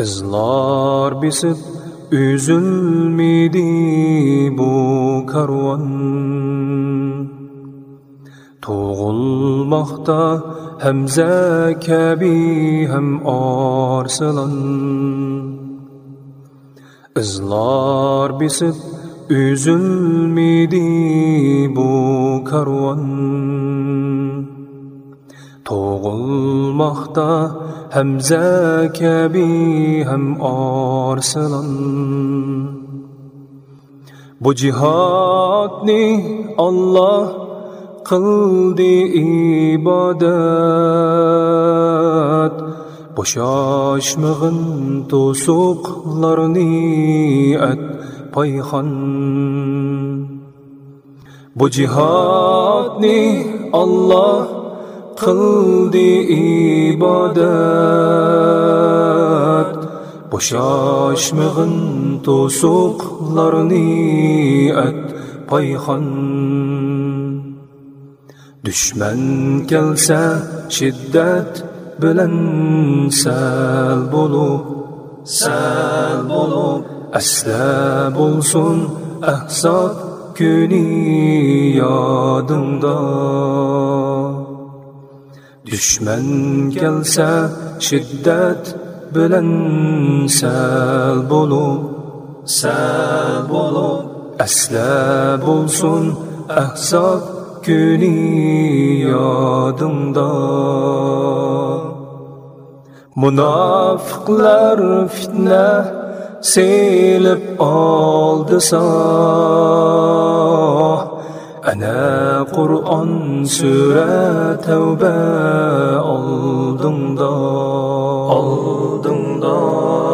Izlar bisip üzülmedi bu karvan. Toğulmaqda Həmzə kəbi həm arsılan Izlar bisip üzülmedi bu karvan Toğulmaqda Həmzə kəbi həm arsılan Bu cihadni Allah qıldı ibadat Boşaşmığın tosuqlarını ət payxan Bu cihadni Allah qıldı ibadat Boşaşmığın tosuqlarını ət payxan Düşman kelsa shiddat bilan sal bo'lib sal bo'lib asla bo'lsin ahsob kuni yodimda dushman kelsa shiddat bilan sal bo'lib sal bo'lib asla bo'lsin ahsob kuni yodimda munofiqlar fitna selib oldi soh ana qur'on sura tavba oldingda oldingda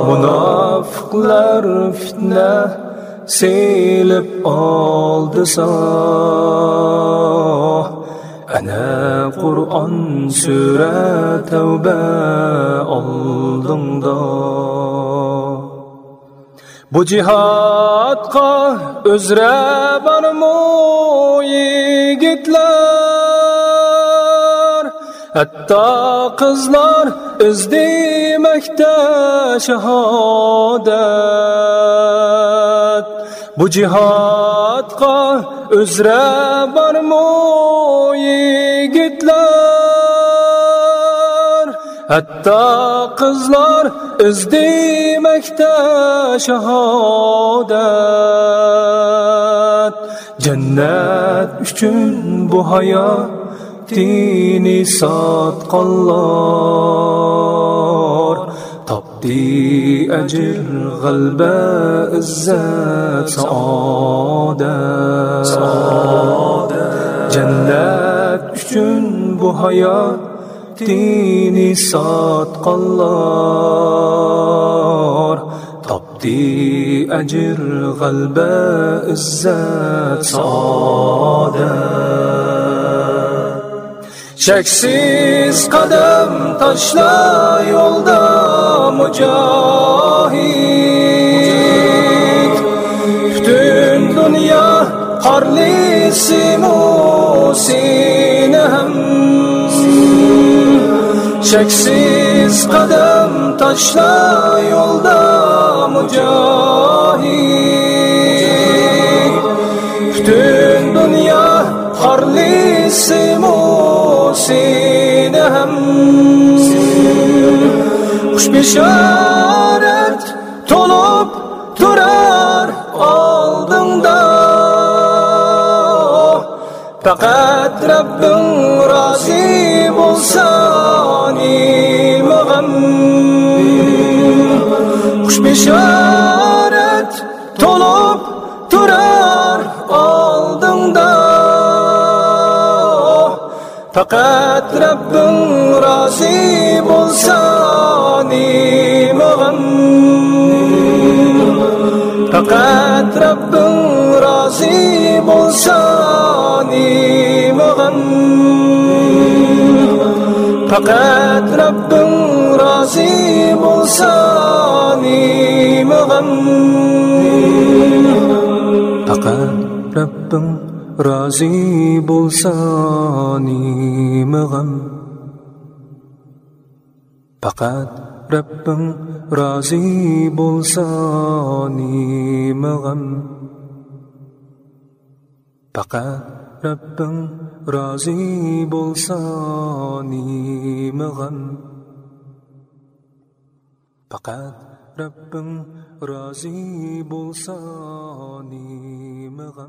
munofiqlar fitna selib oldi soh ana qur'on sura tavba oldingda bu jihodga o'zra bormu yigitlar hatto qizlar izdemakda shahodat bu jihodga o'zra bormu yigitlar hatto qizlar izdemakda shahodat jannat uchun bu hayotini sotqanlar topdi ajr g'alba izzat saodat jannat uchun bu hayotini sotqanlar topdi ajr g'alba izzat saodat cheksiz qadam tashla yo'lda mujohid butun dunyo qorlisimu seni cheksiz qadam tashla yo'lda mujohid butun dunyo qorlisimu seni ham xush bishorat to'lib turar oldingda faqat Rabbim فقد رب راسي بلساني مغني. فقد رب راسي بلساني مغني. فقد رب راسي بلساني مغني. فقد رب razi bulsa ni magam pakat rabbang razi bulsa ni magam pakat rabbang razi bulsa ni magam pakat rabbang razi bulsa ni magam